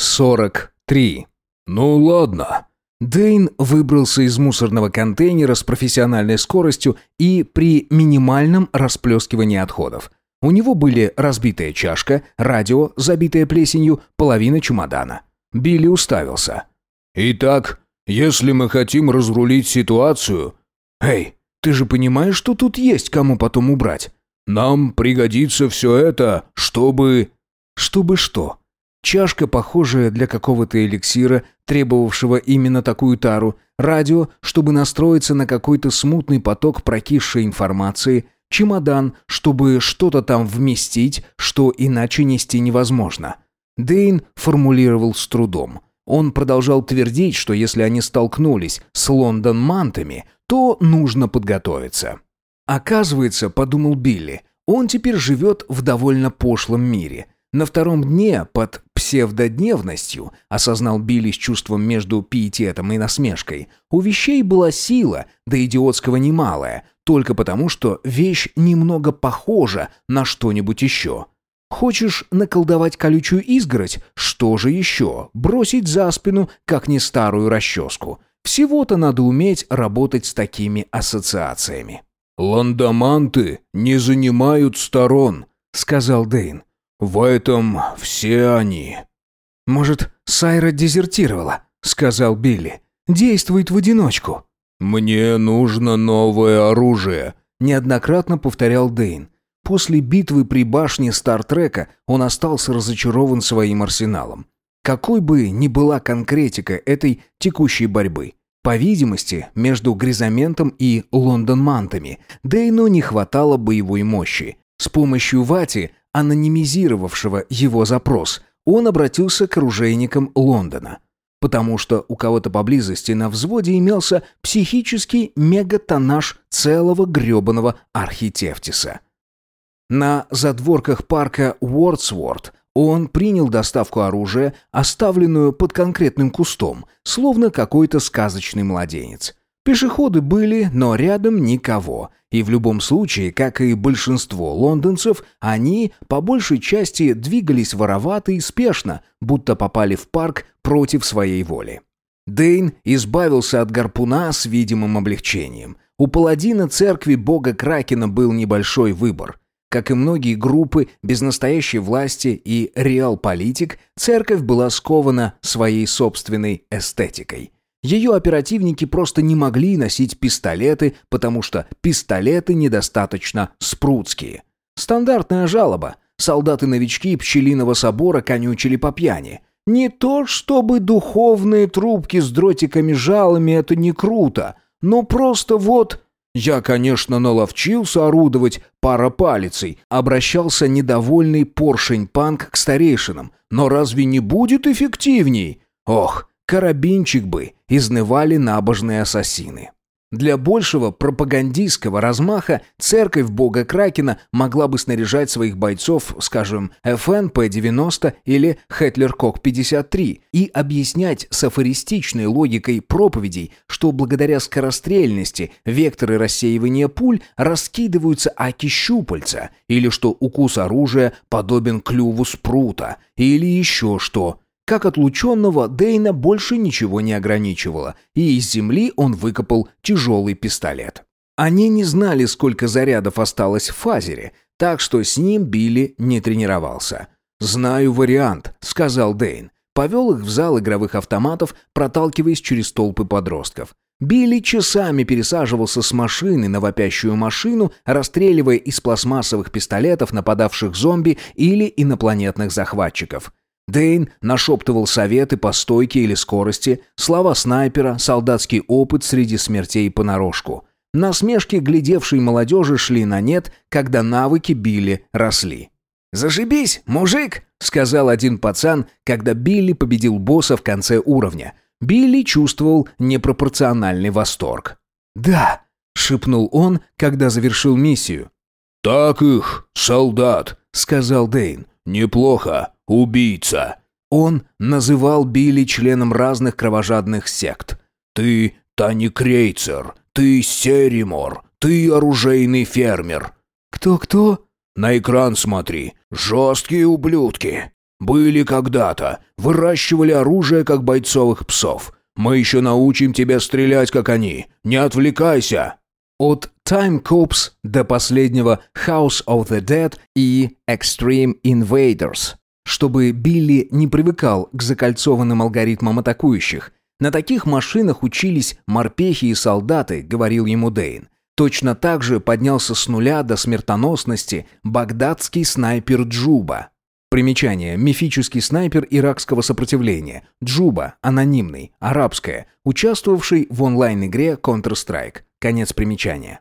43. «Ну ладно». Дэйн выбрался из мусорного контейнера с профессиональной скоростью и при минимальном расплескивании отходов. У него были разбитая чашка, радио, забитое плесенью, половина чемодана. Билли уставился. «Итак, если мы хотим разрулить ситуацию...» «Эй, ты же понимаешь, что тут есть кому потом убрать?» «Нам пригодится все это, чтобы...» «Чтобы что?» Чашка, похожая для какого-то эликсира, требовавшего именно такую тару, радио, чтобы настроиться на какой-то смутный поток прокисшей информации, чемодан, чтобы что-то там вместить, что иначе нести невозможно. Дейн формулировал с трудом. Он продолжал твердить, что если они столкнулись с Лондон-мантами, то нужно подготовиться. Оказывается, подумал Билли, он теперь живет в довольно пошлом мире – на втором дне, под псевдодневностью, осознал Билли с чувством между пиететом и насмешкой, у вещей была сила, да идиотского немалая, только потому, что вещь немного похожа на что-нибудь еще. Хочешь наколдовать колючую изгородь? Что же еще? Бросить за спину, как не старую расческу. Всего-то надо уметь работать с такими ассоциациями. «Ландоманты не занимают сторон», — сказал Дейн. В этом все они. Может, Сайра дезертировала, сказал Билли. Действует в одиночку. Мне нужно новое оружие, неоднократно повторял Дейн. После битвы при башне Стартрека он остался разочарован своим арсеналом. Какой бы ни была конкретика этой текущей борьбы, по видимости, между Гризаментом и Лондон-мантами Дейну не хватало боевой мощи. С помощью Вати анонимизировавшего его запрос, он обратился к оружейникам Лондона. Потому что у кого-то поблизости на взводе имелся психический мегатонаж целого грёбаного архитефтиса. На задворках парка Уордсворт он принял доставку оружия, оставленную под конкретным кустом, словно какой-то сказочный младенец. Пешеходы были, но рядом никого. И в любом случае, как и большинство лондонцев, они по большей части двигались воровато и спешно, будто попали в парк против своей воли. Дейн избавился от гарпуна с видимым облегчением. У паладина церкви бога Кракена был небольшой выбор. Как и многие группы без настоящей власти и реал-политик, церковь была скована своей собственной эстетикой – ее оперативники просто не могли носить пистолеты, потому что пистолеты недостаточно спрутские. Стандартная жалоба. Солдаты-новички пчелиного собора конючили по пьяни. Не то чтобы духовые трубки с дротиками-жалами это не круто, но просто вот... Я, конечно, наловчился орудовать парапалицей, обращался недовольный поршень-панк к старейшинам. Но разве не будет эффективней? Ох, Карабинчик бы, изнывали набожные ассасины. Для большего пропагандистского размаха церковь бога Кракена могла бы снаряжать своих бойцов, скажем, FN P90 или Heckler & Koch 53 и объяснять с афористичной логикой проповедей, что благодаря скорострельности векторы рассеивания пуль раскидываются аки-щупальца, или что укус оружия подобен клюву спрута, или еще что – как отлученного, Дейна больше ничего не ограничивало, и из земли он выкопал тяжелый пистолет. Они не знали, сколько зарядов осталось в фазере, так что с ним Билли не тренировался. «Знаю вариант», — сказал Дейн. Повел их в зал игровых автоматов, проталкиваясь через толпы подростков. Билли часами пересаживался с машины на вопящую машину, расстреливая из пластмассовых пистолетов нападавших зомби или инопланетных захватчиков. Дейн нашептывал советы по стойке или скорости, слова снайпера, солдатский опыт среди смертей понарошку. Насмешки глядевшей молодежи шли на нет, когда навыки Билли росли. «Зашибись, мужик!» — сказал один пацан, когда Билли победил босса в конце уровня. Билли чувствовал непропорциональный восторг. «Да!» — шепнул он, когда завершил миссию. «Так их, солдат!» — сказал Дейн. «Неплохо. Убийца!» Он называл Билли членом разных кровожадных сект. «Ты Тани Крейцер, ты Серимор, ты оружейный фермер». «Кто-кто?» «На экран смотри. Жесткие ублюдки». «Были когда-то. Выращивали оружие, как бойцовых псов. Мы еще научим тебя стрелять, как они. Не отвлекайся!» От Time Cops до последнего House of the Dead и Extreme Invaders, чтобы Билли не привыкал к закольцованным алгоритмам атакующих. На таких машинах учились морпехи и солдаты, говорил ему Дейн. Точно так же поднялся с нуля до смертоносности багдадский снайпер Джуба. Примечание. Мифический снайпер иракского сопротивления. Джуба. Анонимный. Арабская. Участвовавший в онлайн-игре Counter-Strike. Конец примечания.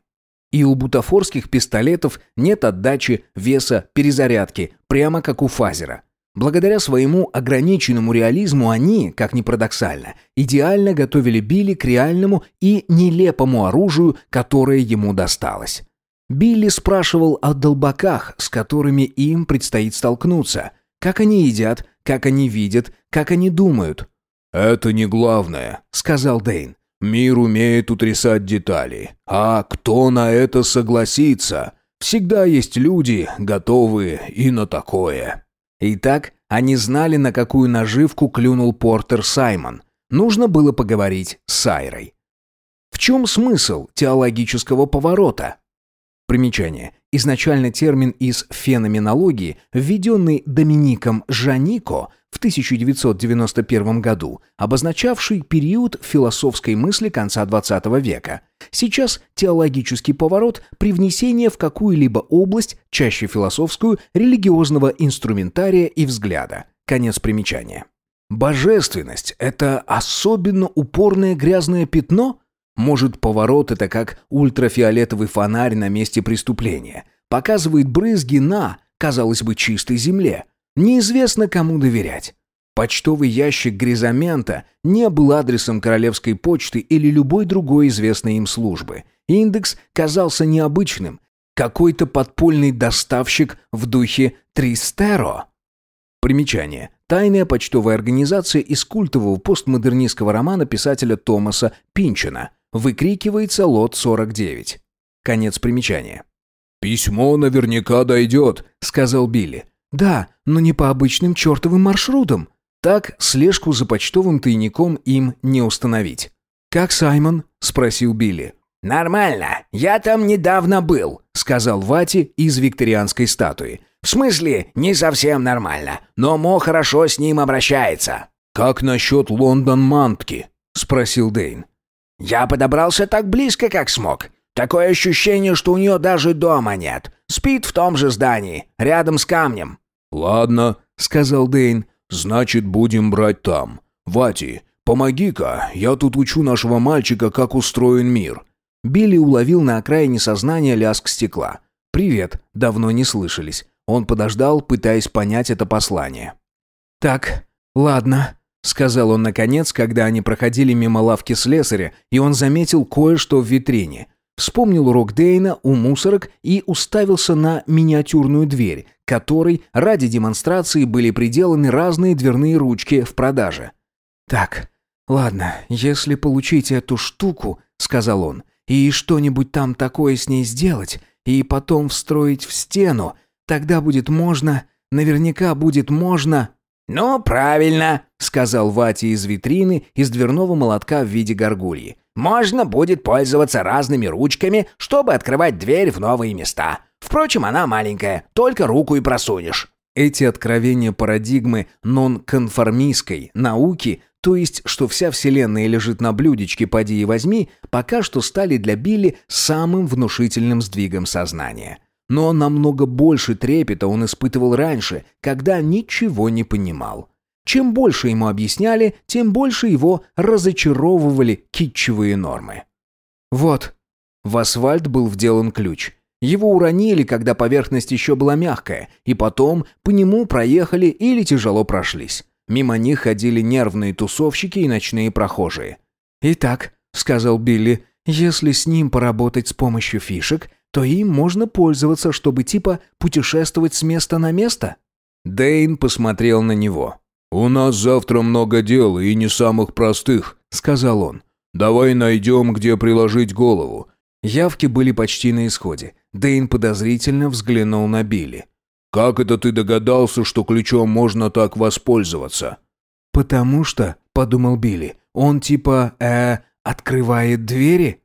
И у бутафорских пистолетов нет отдачи, веса, перезарядки, прямо как у фазера. Благодаря своему ограниченному реализму они, как ни парадоксально, идеально готовили Билли к реальному и нелепому оружию, которое ему досталось. Билли спрашивал о долбаках, с которыми им предстоит столкнуться. Как они едят, как они видят, как они думают. «Это не главное», — сказал Дейн. Мир умеет утрясать детали. А кто на это согласится? Всегда есть люди, готовые и на такое. Итак, они знали, на какую наживку клюнул Портер Саймон. Нужно было поговорить с Сайрой. В чем смысл теологического поворота? Примечание. Изначально термин из феноменологии, введенный Домиником Жанико в 1991 году, обозначавший период философской мысли конца XX века. Сейчас теологический поворот – привнесение в какую-либо область, чаще философскую, религиозного инструментария и взгляда. Конец примечания. Божественность – это особенно упорное грязное пятно – может, поворот это как ультрафиолетовый фонарь на месте преступления. Показывает брызги на, казалось бы, чистой земле. Неизвестно, кому доверять. Почтовый ящик Гризамента не был адресом королевской почты или любой другой известной им службы. Индекс казался необычным. Какой-то подпольный доставщик в духе Тристеро. Примечание. Тайная почтовая организация из культового постмодернистского романа писателя Томаса Пинчина – Выкрикивается лот 49. Конец примечания. «Письмо наверняка дойдет», — сказал Билли. «Да, но не по обычным чертовым маршрутам. Так слежку за почтовым тайником им не установить». «Как Саймон?» — спросил Билли. «Нормально. Я там недавно был», — сказал Вати из викторианской статуи. «В смысле, не совсем нормально, но Мо хорошо с ним обращается». «Как насчет Лондон-Мантки?» — спросил Дейн. Я подобрался так близко, как смог. Такое ощущение, что у нее даже дома нет. Спит в том же здании, рядом с камнем». «Ладно», — сказал Дейн. «Значит, будем брать там. Вати, помоги-ка, я тут учу нашего мальчика, как устроен мир». Билли уловил на окраине сознания лязг стекла. «Привет, давно не слышались». Он подождал, пытаясь понять это послание. «Так, ладно», — сказал он наконец, когда они проходили мимо лавки слесаря, и он заметил кое-что в витрине. Вспомнил урок Дейна у мусорок и уставился на миниатюрную дверь, которой ради демонстрации были приделаны разные дверные ручки в продаже. «Так, ладно, если получить эту штуку, — сказал он, — и что-нибудь там такое с ней сделать, и потом встроить в стену, тогда будет можно, наверняка будет можно...» «Ну, правильно», — сказал Вати из витрины из дверного молотка в виде горгульи. «Можно будет пользоваться разными ручками, чтобы открывать дверь в новые места. Впрочем, она маленькая, только руку и просунешь». Эти откровения парадигмы нонконформистской науки, то есть, что вся Вселенная лежит на блюдечке «поди и возьми», пока что стали для Билли самым внушительным сдвигом сознания. Но намного больше трепета он испытывал раньше, когда ничего не понимал. Чем больше ему объясняли, тем больше его разочаровывали китчевые нормы. Вот. В асфальт был вделан ключ. Его уронили, когда поверхность еще была мягкая, и потом по нему проехали или тяжело прошлись. Мимо них ходили нервные тусовщики и ночные прохожие. «Итак», — сказал Билли, — «если с ним поработать с помощью фишек, то им можно пользоваться, чтобы типа путешествовать с места на место?» Дейн посмотрел на него. «У нас завтра много дел и не самых простых», — сказал он. «Давай найдем, где приложить голову». Явки были почти на исходе. Дейн подозрительно взглянул на Билли. Как это ты догадался, что ключом можно так воспользоваться?» «Потому что», — подумал Билли, — «он типа, э, открывает двери?»